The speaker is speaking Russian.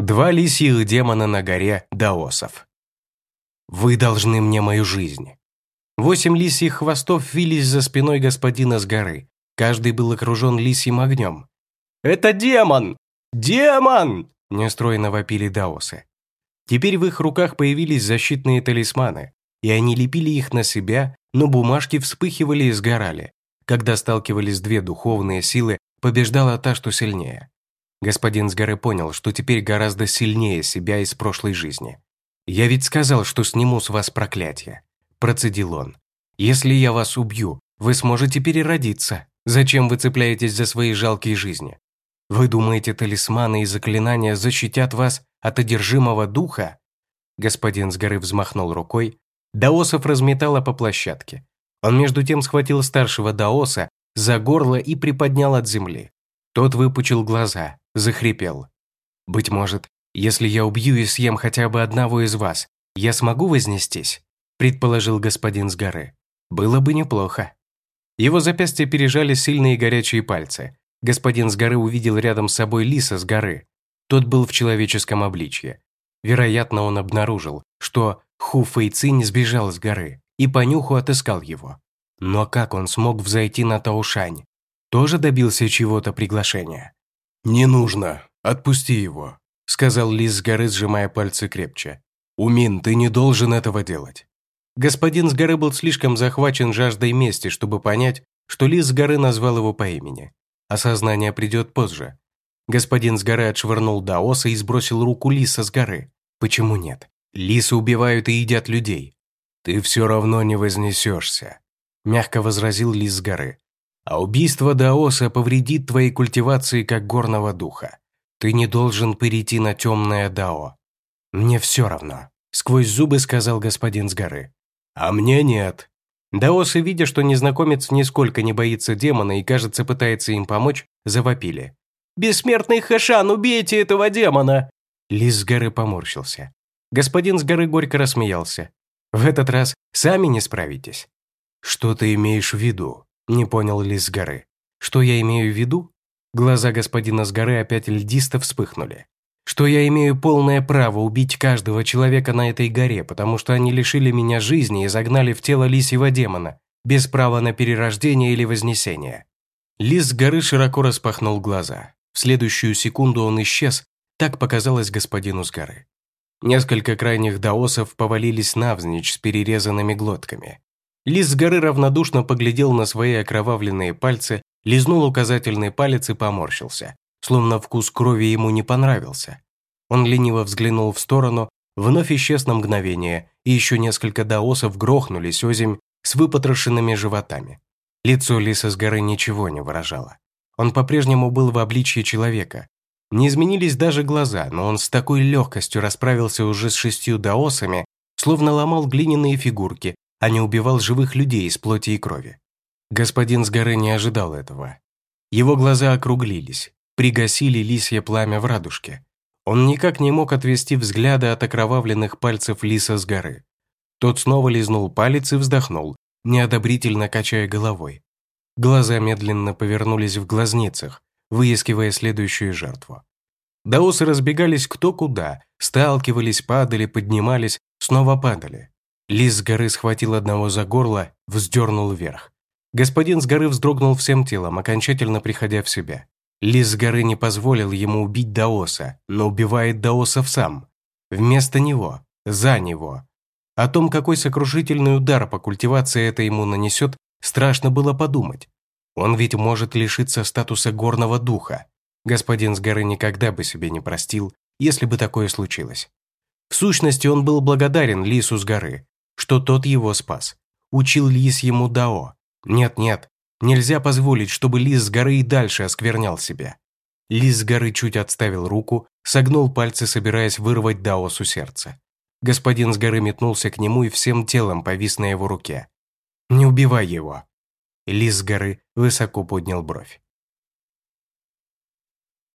Два лисьих демона на горе Даосов. Вы должны мне мою жизнь. Восемь лисьих хвостов вились за спиной господина с горы. Каждый был окружен лисьим огнем. «Это демон! Демон!» – нестройно вопили даосы. Теперь в их руках появились защитные талисманы, и они лепили их на себя, но бумажки вспыхивали и сгорали. Когда сталкивались две духовные силы, побеждала та, что сильнее. Господин с горы понял, что теперь гораздо сильнее себя из прошлой жизни. «Я ведь сказал, что сниму с вас проклятие», – процедил он. «Если я вас убью, вы сможете переродиться. Зачем вы цепляетесь за свои жалкие жизни? Вы думаете, талисманы и заклинания защитят вас от одержимого духа?» Господин с горы взмахнул рукой. Даосов разметало по площадке. Он между тем схватил старшего Даоса за горло и приподнял от земли. Тот выпучил глаза, захрипел. «Быть может, если я убью и съем хотя бы одного из вас, я смогу вознестись?» предположил господин с горы. «Было бы неплохо». Его запястья пережали сильные горячие пальцы. Господин с горы увидел рядом с собой лиса с горы. Тот был в человеческом обличье. Вероятно, он обнаружил, что Ху Фэйцинь сбежал с горы и по нюху отыскал его. Но как он смог взойти на Таушань? Тоже добился чего-то приглашения? «Не нужно. Отпусти его», — сказал Лис с горы, сжимая пальцы крепче. «Умин, ты не должен этого делать». Господин с горы был слишком захвачен жаждой мести, чтобы понять, что Лис с горы назвал его по имени. Осознание придет позже. Господин с горы отшвырнул Даоса и сбросил руку Лиса с горы. Почему нет? Лисы убивают и едят людей. «Ты все равно не вознесешься», – мягко возразил Лис с горы. А убийство Даоса повредит твоей культивации как горного духа. Ты не должен перейти на темное Дао. Мне все равно, сквозь зубы сказал господин с горы. А мне нет. Даосы, видя, что незнакомец нисколько не боится демона и, кажется, пытается им помочь, завопили. «Бессмертный Хэшан, убейте этого демона!» Лис с горы поморщился. Господин с горы горько рассмеялся. «В этот раз сами не справитесь». «Что ты имеешь в виду?» Не понял Лис горы. Что я имею в виду? Глаза господина с горы опять льдисто вспыхнули. Что я имею полное право убить каждого человека на этой горе, потому что они лишили меня жизни и загнали в тело лисьего демона, без права на перерождение или вознесение. Лис с горы широко распахнул глаза. В следующую секунду он исчез, так показалось господину с горы. Несколько крайних даосов повалились навзничь с перерезанными глотками. Лис с горы равнодушно поглядел на свои окровавленные пальцы, лизнул указательный палец и поморщился, словно вкус крови ему не понравился. Он лениво взглянул в сторону, вновь исчез на мгновение, и еще несколько даосов грохнулись озимь с выпотрошенными животами. Лицо лиса с горы ничего не выражало. Он по-прежнему был в обличье человека. Не изменились даже глаза, но он с такой легкостью расправился уже с шестью даосами, словно ломал глиняные фигурки, а не убивал живых людей из плоти и крови. Господин с горы не ожидал этого. Его глаза округлились, пригасили лисье пламя в радужке. Он никак не мог отвести взгляда от окровавленных пальцев лиса с горы. Тот снова лизнул палец и вздохнул, неодобрительно качая головой. Глаза медленно повернулись в глазницах, выискивая следующую жертву. Даосы разбегались кто куда, сталкивались, падали, поднимались, снова падали. Лис с горы схватил одного за горло, вздернул вверх. Господин с горы вздрогнул всем телом, окончательно приходя в себя. Лис с горы не позволил ему убить Даоса, но убивает Даосов сам. Вместо него, за него. О том, какой сокрушительный удар по культивации это ему нанесет, страшно было подумать. Он ведь может лишиться статуса горного духа. Господин с горы никогда бы себе не простил, если бы такое случилось. В сущности, он был благодарен Лису с горы, что тот его спас. Учил лис ему дао. Нет-нет, нельзя позволить, чтобы лис с горы и дальше осквернял себя. Лис с горы чуть отставил руку, согнул пальцы, собираясь вырвать даосу сердце. Господин с горы метнулся к нему и всем телом повис на его руке. «Не убивай его!» Лис с горы высоко поднял бровь.